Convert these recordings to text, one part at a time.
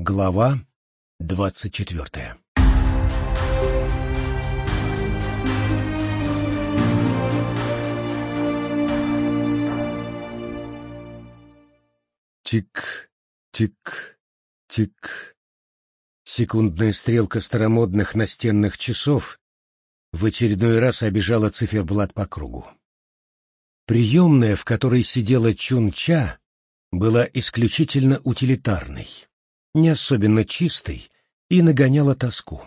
Глава двадцать четвертая Тик, тик, тик. Секундная стрелка старомодных настенных часов в очередной раз обижала циферблат по кругу. Приемная, в которой сидела Чун-Ча, была исключительно утилитарной, не особенно чистой и нагоняла тоску.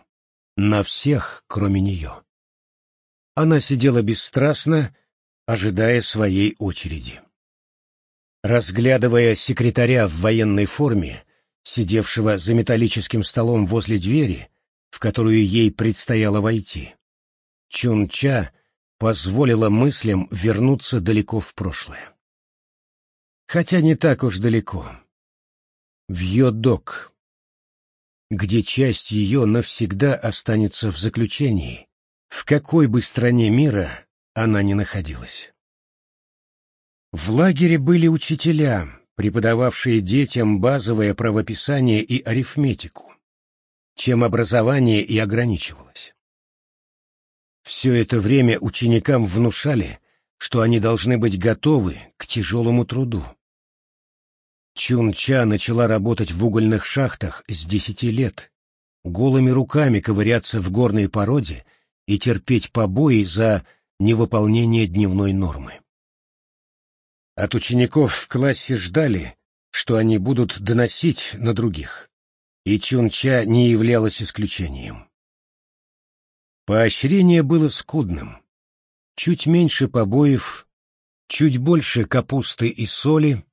На всех, кроме нее. Она сидела бесстрастно, ожидая своей очереди. Разглядывая секретаря в военной форме, сидевшего за металлическим столом возле двери, в которую ей предстояло войти, Чун-Ча позволила мыслям вернуться далеко в прошлое. Хотя не так уж далеко. В Йодок, где часть ее навсегда останется в заключении, в какой бы стране мира она ни находилась. В лагере были учителя, преподававшие детям базовое правописание и арифметику, чем образование и ограничивалось. Все это время ученикам внушали, что они должны быть готовы к тяжелому труду. Чун-Ча начала работать в угольных шахтах с десяти лет, голыми руками ковыряться в горной породе и терпеть побои за невыполнение дневной нормы. От учеников в классе ждали, что они будут доносить на других, и Чун-Ча не являлась исключением. Поощрение было скудным. Чуть меньше побоев, чуть больше капусты и соли,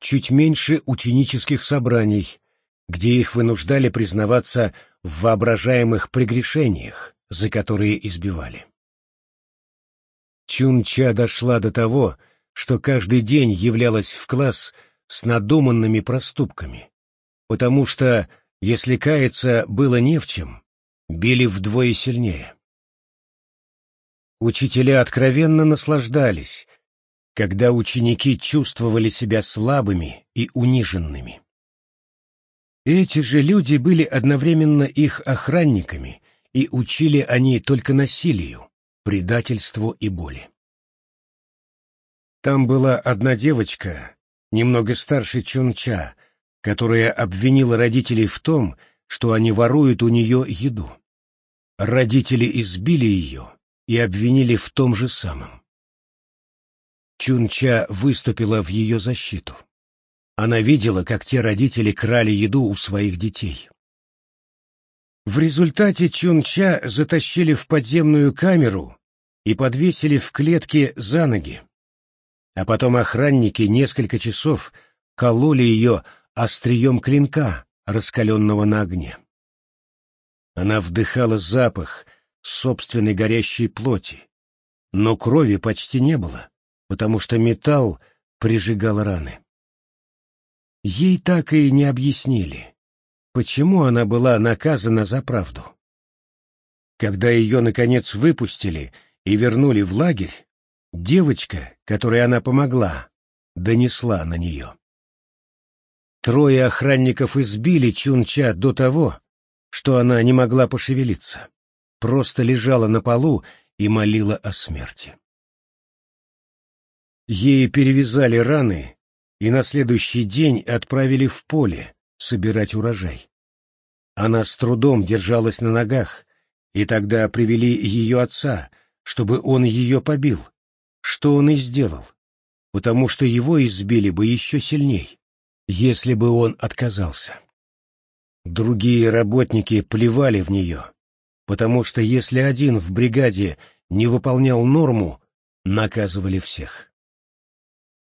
чуть меньше ученических собраний, где их вынуждали признаваться в воображаемых прегрешениях, за которые избивали. Чунча дошла до того, что каждый день являлась в класс с надуманными проступками, потому что, если каяться было не в чем, били вдвое сильнее. Учителя откровенно наслаждались, когда ученики чувствовали себя слабыми и униженными. Эти же люди были одновременно их охранниками, и учили они только насилию, предательству и боли. Там была одна девочка, немного старше Чунча, которая обвинила родителей в том, что они воруют у нее еду. Родители избили ее и обвинили в том же самом. Чунча выступила в ее защиту. Она видела, как те родители крали еду у своих детей. В результате Чунча затащили в подземную камеру и подвесили в клетке за ноги. А потом охранники несколько часов кололи ее острием клинка, раскаленного на огне. Она вдыхала запах собственной горящей плоти, но крови почти не было, потому что металл прижигал раны. Ей так и не объяснили, почему она была наказана за правду. Когда ее, наконец, выпустили и вернули в лагерь, девочка, которой она помогла, донесла на нее. Трое охранников избили Чунча до того, что она не могла пошевелиться, просто лежала на полу и молила о смерти. Ей перевязали раны и на следующий день отправили в поле собирать урожай. Она с трудом держалась на ногах, и тогда привели ее отца, чтобы он ее побил, что он и сделал, потому что его избили бы еще сильней, если бы он отказался. Другие работники плевали в нее, потому что если один в бригаде не выполнял норму, наказывали всех.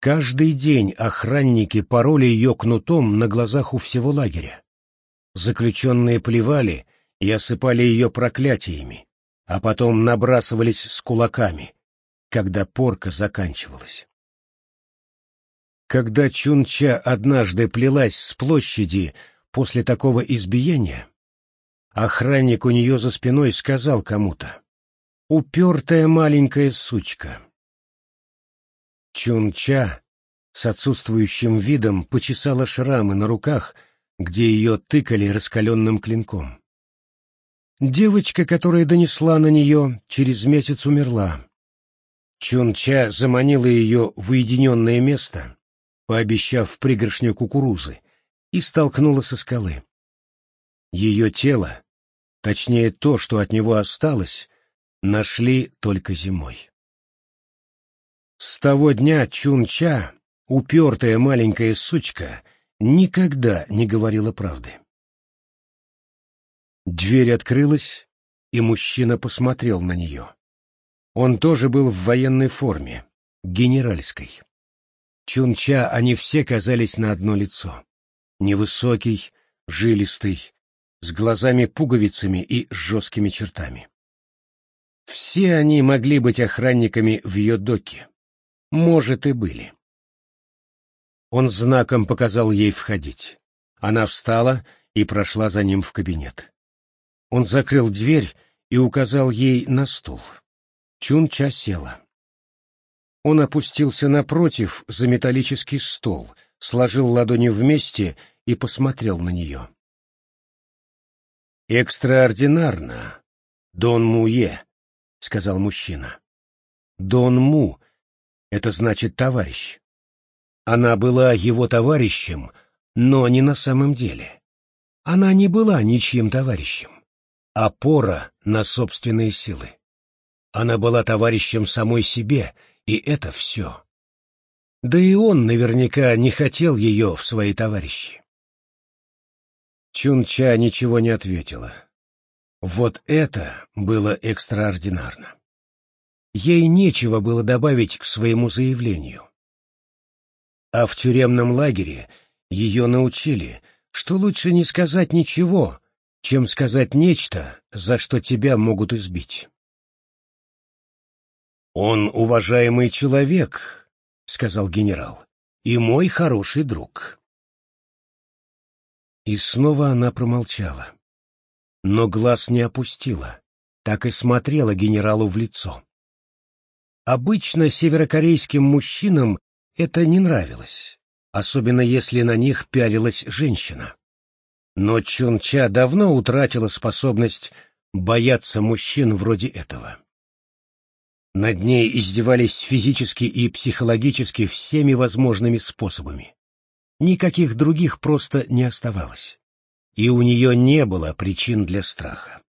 Каждый день охранники пороли ее кнутом на глазах у всего лагеря. Заключенные плевали и осыпали ее проклятиями, а потом набрасывались с кулаками, когда порка заканчивалась. Когда Чунча однажды плелась с площади После такого избиения охранник у нее за спиной сказал кому-то «Упертая маленькая сучка». Чунча с отсутствующим видом почесала шрамы на руках, где ее тыкали раскаленным клинком. Девочка, которая донесла на нее, через месяц умерла. Чунча заманила ее в уединенное место, пообещав пригоршню кукурузы, и столкнула со скалы. Ее тело, точнее то, что от него осталось, нашли только зимой. С того дня Чунча, упертая маленькая сучка, никогда не говорила правды. Дверь открылась, и мужчина посмотрел на нее. Он тоже был в военной форме, генеральской. Чунча они все казались на одно лицо. Невысокий, жилистый, с глазами-пуговицами и жесткими чертами. Все они могли быть охранниками в ее доке. Может, и были. Он знаком показал ей входить. Она встала и прошла за ним в кабинет. Он закрыл дверь и указал ей на стул. Чунча села. Он опустился напротив за металлический стол, сложил ладони вместе и посмотрел на нее. «Экстраординарно, Дон Муе», — сказал мужчина. «Дон Му — это значит товарищ. Она была его товарищем, но не на самом деле. Она не была ничьим товарищем опора на собственные силы. Она была товарищем самой себе, и это все. Да и он наверняка не хотел ее в свои товарищи. Чунча ничего не ответила. Вот это было экстраординарно. Ей нечего было добавить к своему заявлению. А в тюремном лагере ее научили, что лучше не сказать ничего, чем сказать нечто, за что тебя могут избить. «Он уважаемый человек», — сказал генерал, — «и мой хороший друг». И снова она промолчала. Но глаз не опустила, так и смотрела генералу в лицо. Обычно северокорейским мужчинам это не нравилось, особенно если на них пялилась женщина. Но Чунча давно утратила способность бояться мужчин вроде этого. Над ней издевались физически и психологически всеми возможными способами. Никаких других просто не оставалось. И у нее не было причин для страха.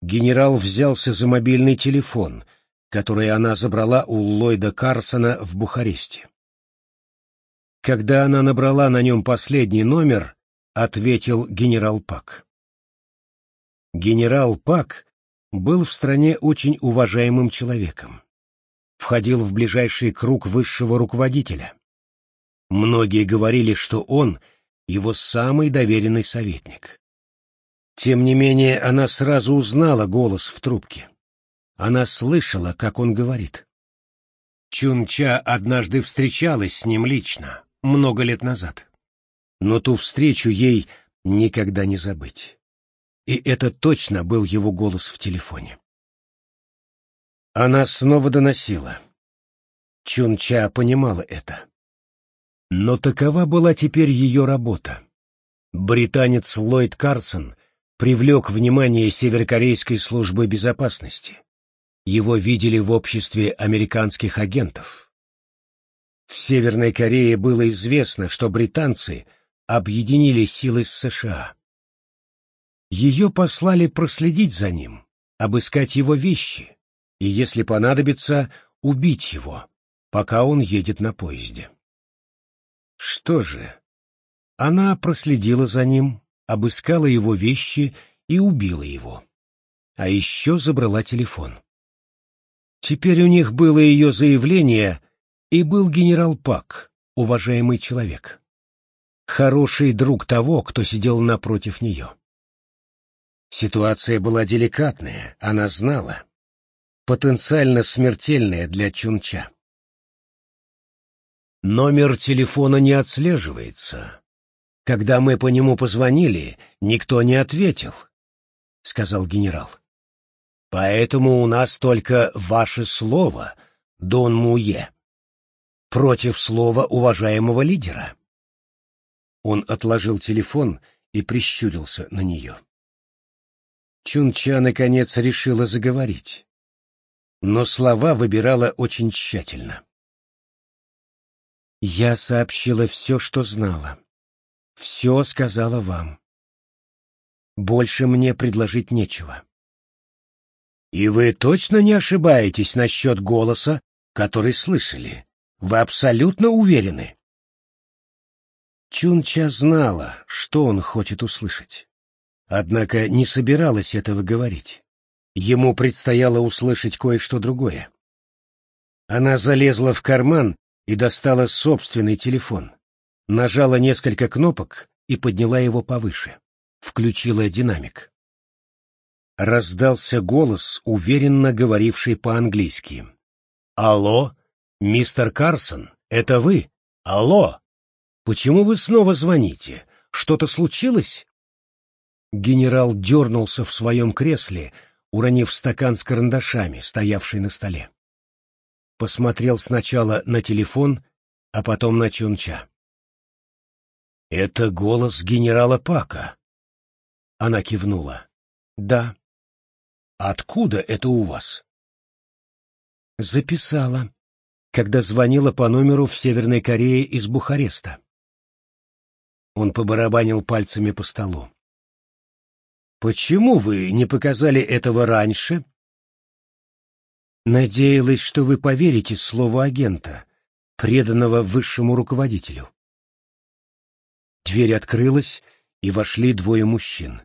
Генерал взялся за мобильный телефон, который она забрала у Ллойда Карсона в Бухаресте. Когда она набрала на нем последний номер, — ответил генерал Пак. Генерал Пак был в стране очень уважаемым человеком. Входил в ближайший круг высшего руководителя. Многие говорили, что он — его самый доверенный советник. Тем не менее, она сразу узнала голос в трубке. Она слышала, как он говорит. Чунча однажды встречалась с ним лично, много лет назад но ту встречу ей никогда не забыть. И это точно был его голос в телефоне. Она снова доносила. Чунча понимала это. Но такова была теперь ее работа. Британец Ллойд Карсон привлек внимание северокорейской службы безопасности. Его видели в обществе американских агентов. В Северной Корее было известно, что британцы объединили силы с США. Ее послали проследить за ним, обыскать его вещи и, если понадобится, убить его, пока он едет на поезде. Что же, она проследила за ним, обыскала его вещи и убила его. А еще забрала телефон. Теперь у них было ее заявление, и был генерал Пак, уважаемый человек хороший друг того, кто сидел напротив нее. Ситуация была деликатная, она знала. Потенциально смертельная для Чунча. Номер телефона не отслеживается. Когда мы по нему позвонили, никто не ответил, — сказал генерал. Поэтому у нас только ваше слово, Дон Муе, против слова уважаемого лидера. Он отложил телефон и прищурился на нее. Чунча, наконец, решила заговорить, но слова выбирала очень тщательно. «Я сообщила все, что знала. Все сказала вам. Больше мне предложить нечего». «И вы точно не ошибаетесь насчет голоса, который слышали? Вы абсолютно уверены?» Чунча знала, что он хочет услышать. Однако не собиралась этого говорить. Ему предстояло услышать кое-что другое. Она залезла в карман и достала собственный телефон, нажала несколько кнопок и подняла его повыше. Включила динамик. Раздался голос, уверенно говоривший по-английски. «Алло, мистер Карсон, это вы? Алло!» Почему вы снова звоните? Что-то случилось? Генерал дернулся в своем кресле, уронив стакан с карандашами, стоявший на столе. Посмотрел сначала на телефон, а потом на Чунча. «Это голос генерала Пака». Она кивнула. «Да». «Откуда это у вас?» «Записала, когда звонила по номеру в Северной Корее из Бухареста». Он побарабанил пальцами по столу. «Почему вы не показали этого раньше?» «Надеялась, что вы поверите слову агента, преданного высшему руководителю». Дверь открылась, и вошли двое мужчин.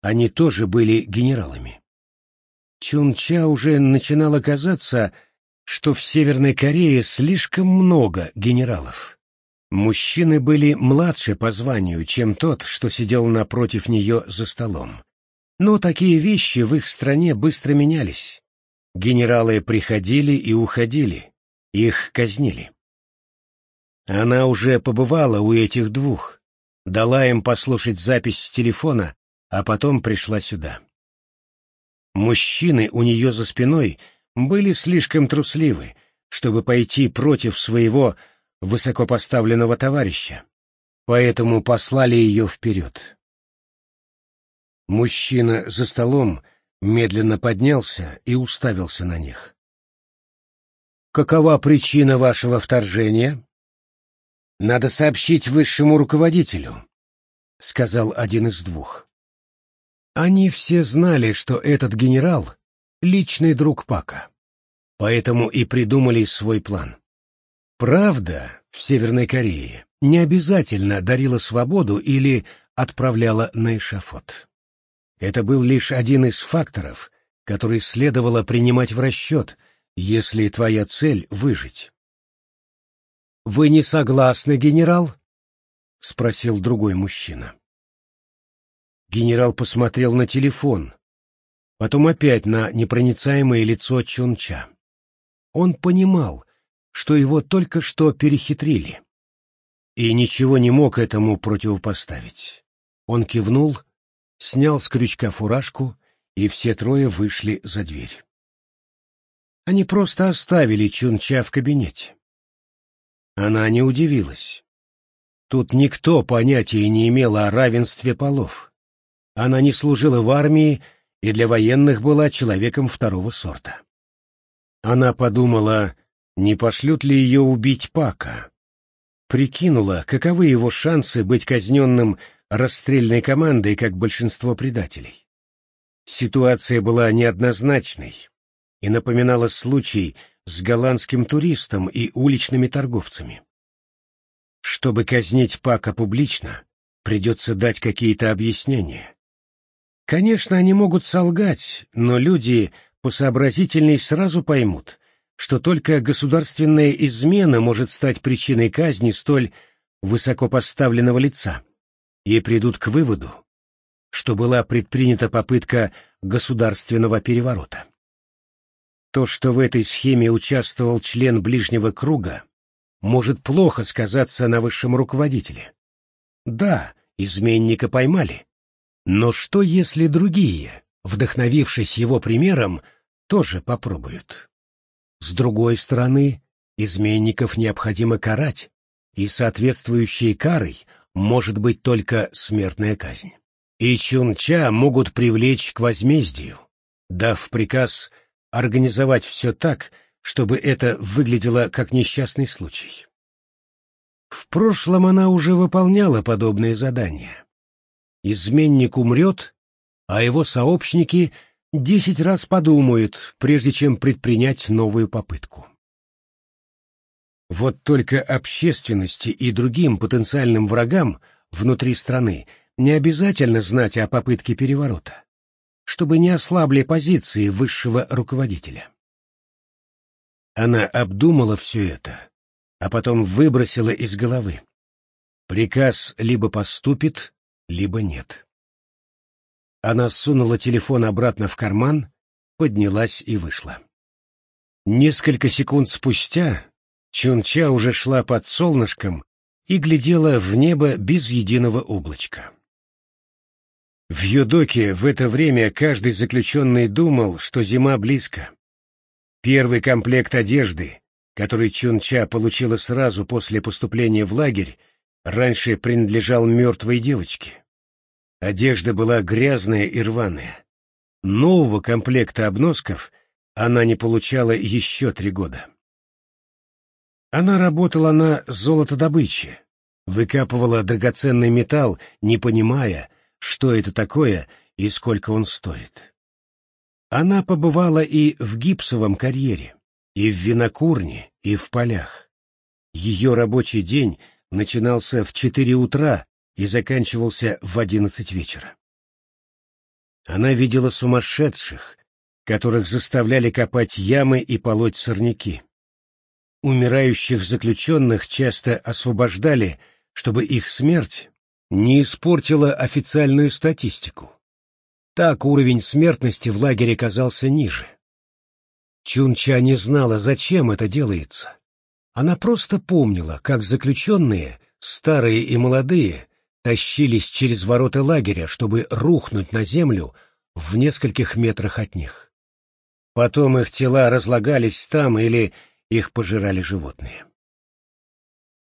Они тоже были генералами. Чунча уже начинало казаться, что в Северной Корее слишком много генералов. Мужчины были младше по званию, чем тот, что сидел напротив нее за столом. Но такие вещи в их стране быстро менялись. Генералы приходили и уходили, их казнили. Она уже побывала у этих двух, дала им послушать запись с телефона, а потом пришла сюда. Мужчины у нее за спиной были слишком трусливы, чтобы пойти против своего высокопоставленного товарища, поэтому послали ее вперед. Мужчина за столом медленно поднялся и уставился на них. «Какова причина вашего вторжения?» «Надо сообщить высшему руководителю», — сказал один из двух. Они все знали, что этот генерал — личный друг Пака, поэтому и придумали свой план. Правда в Северной Корее не обязательно дарила свободу или отправляла на эшафот. Это был лишь один из факторов, который следовало принимать в расчет, если твоя цель — выжить. «Вы не согласны, генерал?» — спросил другой мужчина. Генерал посмотрел на телефон, потом опять на непроницаемое лицо Чунча. Он понимал, что его только что перехитрили. И ничего не мог этому противопоставить. Он кивнул, снял с крючка фуражку, и все трое вышли за дверь. Они просто оставили Чунча в кабинете. Она не удивилась. Тут никто понятия не имел о равенстве полов. Она не служила в армии и для военных была человеком второго сорта. Она подумала, не пошлют ли ее убить Пака. Прикинула, каковы его шансы быть казненным расстрельной командой, как большинство предателей. Ситуация была неоднозначной и напоминала случай с голландским туристом и уличными торговцами. Чтобы казнить Пака публично, придется дать какие-то объяснения. Конечно, они могут солгать, но люди посообразительней сразу поймут, что только государственная измена может стать причиной казни столь высокопоставленного лица, и придут к выводу, что была предпринята попытка государственного переворота. То, что в этой схеме участвовал член ближнего круга, может плохо сказаться на высшем руководителе. Да, изменника поймали, но что если другие, вдохновившись его примером, тоже попробуют? С другой стороны, изменников необходимо карать, и соответствующей карой может быть только смертная казнь. И Чунча могут привлечь к возмездию, дав приказ организовать все так, чтобы это выглядело как несчастный случай. В прошлом она уже выполняла подобные задания. Изменник умрет, а его сообщники десять раз подумают, прежде чем предпринять новую попытку. Вот только общественности и другим потенциальным врагам внутри страны не обязательно знать о попытке переворота, чтобы не ослабли позиции высшего руководителя. Она обдумала все это, а потом выбросила из головы. Приказ либо поступит, либо нет. Она сунула телефон обратно в карман, поднялась и вышла. Несколько секунд спустя Чунча уже шла под солнышком и глядела в небо без единого облачка. В Юдоке в это время каждый заключенный думал, что зима близко. Первый комплект одежды, который Чунча получила сразу после поступления в лагерь, раньше принадлежал мертвой девочке. Одежда была грязная и рваная. Нового комплекта обносков она не получала еще три года. Она работала на золотодобыче, выкапывала драгоценный металл, не понимая, что это такое и сколько он стоит. Она побывала и в гипсовом карьере, и в винокурне, и в полях. Ее рабочий день начинался в четыре утра и заканчивался в одиннадцать вечера. Она видела сумасшедших, которых заставляли копать ямы и полоть сорняки. Умирающих заключенных часто освобождали, чтобы их смерть не испортила официальную статистику. Так уровень смертности в лагере казался ниже. Чунча не знала, зачем это делается. Она просто помнила, как заключенные, старые и молодые, тащились через ворота лагеря, чтобы рухнуть на землю в нескольких метрах от них. Потом их тела разлагались там или их пожирали животные.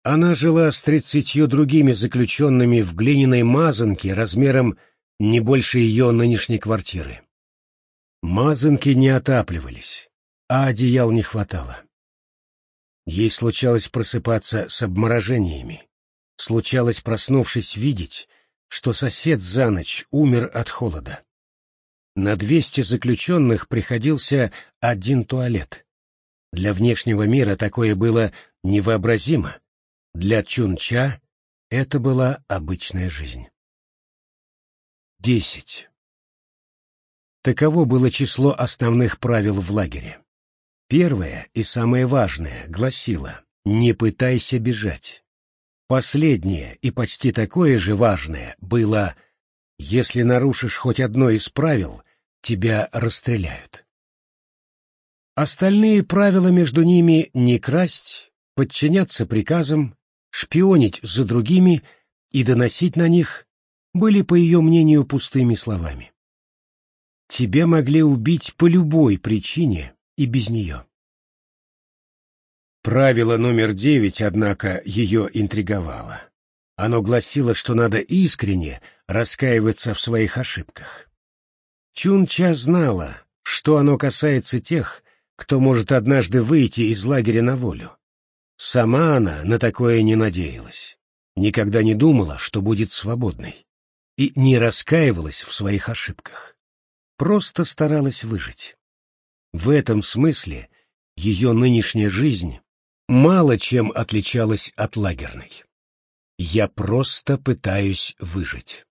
Она жила с тридцатью другими заключенными в глиняной мазанке размером не больше ее нынешней квартиры. Мазанки не отапливались, а одеял не хватало. Ей случалось просыпаться с обморожениями. Случалось, проснувшись, видеть, что сосед за ночь умер от холода. На двести заключенных приходился один туалет. Для внешнего мира такое было невообразимо. Для Чунча это была обычная жизнь. Десять. Таково было число основных правил в лагере. Первое и самое важное гласило «не пытайся бежать». Последнее и почти такое же важное было «если нарушишь хоть одно из правил, тебя расстреляют». Остальные правила между ними не красть, подчиняться приказам, шпионить за другими и доносить на них были, по ее мнению, пустыми словами. Тебя могли убить по любой причине и без нее. Правило номер девять, однако, ее интриговало. Оно гласило, что надо искренне раскаиваться в своих ошибках. Чунча знала, что оно касается тех, кто может однажды выйти из лагеря на волю. Сама она на такое не надеялась, никогда не думала, что будет свободной, и не раскаивалась в своих ошибках. Просто старалась выжить. В этом смысле ее нынешняя жизнь мало чем отличалась от лагерной. Я просто пытаюсь выжить.